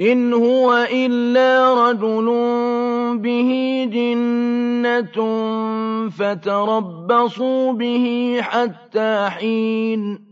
إِنْ هُوَ إِلَّا رَجُلٌ بِهِ جِنَّةٌ فَتَرَبَّصُوا بِهِ حَتَّىٰ حِينٍ